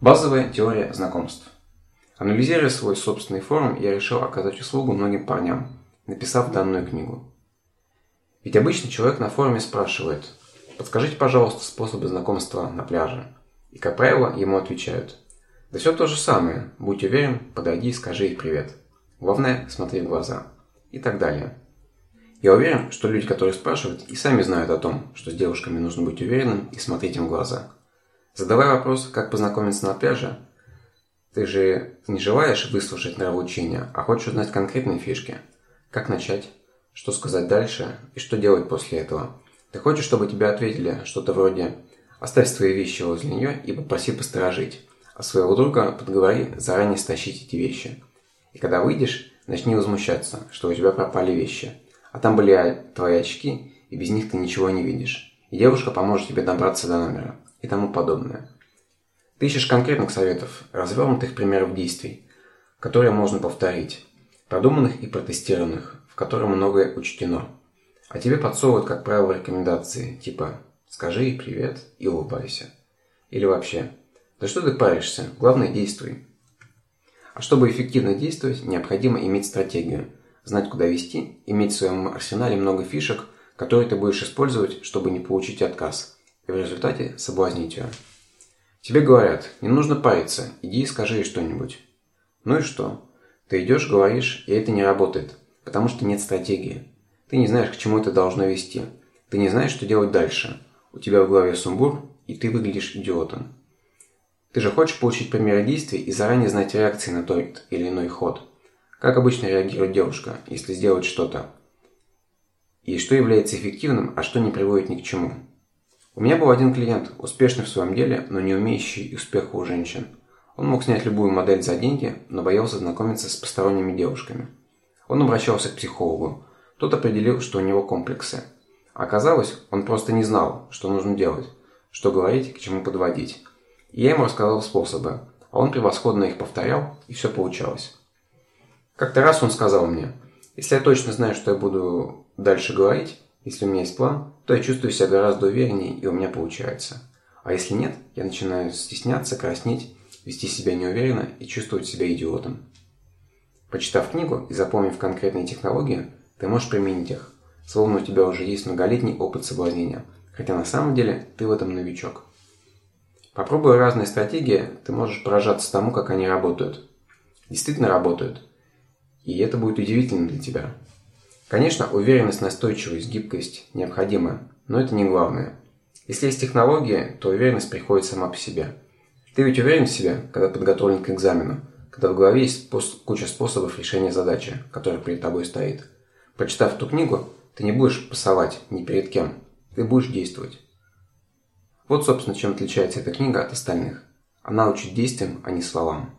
Базовая теория знакомств. Анализируя свой собственный форум, я решил оказать услугу многим парням, написав данную книгу. Ведь обычно человек на форуме спрашивает «Подскажите, пожалуйста, способы знакомства на пляже». И, как правило, ему отвечают «Да все то же самое. Будь уверен, подойди и скажи ей привет. Главное, смотри в глаза». И так далее. Я уверен, что люди, которые спрашивают, и сами знают о том, что с девушками нужно быть уверенным и смотреть им в глаза – Задавая вопрос, как познакомиться на пляже, ты же не желаешь выслушать нравоучения, а хочешь узнать конкретные фишки. Как начать, что сказать дальше и что делать после этого. Ты хочешь, чтобы тебе ответили что-то вроде «Оставь свои вещи возле нее и попроси посторожить», а своего друга подговори заранее стащить эти вещи. И когда выйдешь, начни возмущаться, что у тебя пропали вещи. А там были твои очки, и без них ты ничего не видишь. И девушка поможет тебе добраться до номера и тому подобное. Ты ищешь конкретных советов, развернутых примеров действий, которые можно повторить, продуманных и протестированных, в которых многое учтено. А тебе подсовывают, как правило, рекомендации, типа «скажи ей привет и улыбайся». Или вообще «да что ты паришься, главное действуй». А чтобы эффективно действовать, необходимо иметь стратегию, знать, куда вести, иметь в своем арсенале много фишек, которые ты будешь использовать, чтобы не получить отказ – и в результате соблазнить ее. Тебе говорят, не нужно париться, иди и скажи ей что-нибудь. Ну и что? Ты идешь, говоришь, и это не работает, потому что нет стратегии. Ты не знаешь, к чему это должно вести. Ты не знаешь, что делать дальше. У тебя в голове сумбур, и ты выглядишь идиотом. Ты же хочешь получить примеры действий и заранее знать реакции на тот или иной ход. Как обычно реагирует девушка, если сделать что-то? И что является эффективным, а что не приводит ни к чему? У меня был один клиент, успешный в своем деле, но не умеющий успеха у женщин. Он мог снять любую модель за деньги, но боялся знакомиться с посторонними девушками. Он обращался к психологу. Тот определил, что у него комплексы. А оказалось, он просто не знал, что нужно делать, что говорить, к чему подводить. И я ему рассказал способы, а он превосходно их повторял, и все получалось. Как-то раз он сказал мне, если я точно знаю, что я буду дальше говорить, если у меня есть план, то я чувствую себя гораздо увереннее и у меня получается. А если нет, я начинаю стесняться, краснеть, вести себя неуверенно и чувствовать себя идиотом. Почитав книгу и запомнив конкретные технологии, ты можешь применить их, словно у тебя уже есть многолетний опыт соблазнения, хотя на самом деле ты в этом новичок. Попробуя разные стратегии, ты можешь поражаться тому, как они работают. Действительно работают. И это будет удивительно для тебя. Конечно, уверенность, настойчивость, гибкость необходимы, но это не главное. Если есть технология, то уверенность приходит сама по себе. Ты ведь уверен в себе, когда подготовлен к экзамену, когда в голове есть куча способов решения задачи, которая перед тобой стоит. Прочитав эту книгу, ты не будешь пасовать ни перед кем, ты будешь действовать. Вот, собственно, чем отличается эта книга от остальных. Она учит действиям, а не словам.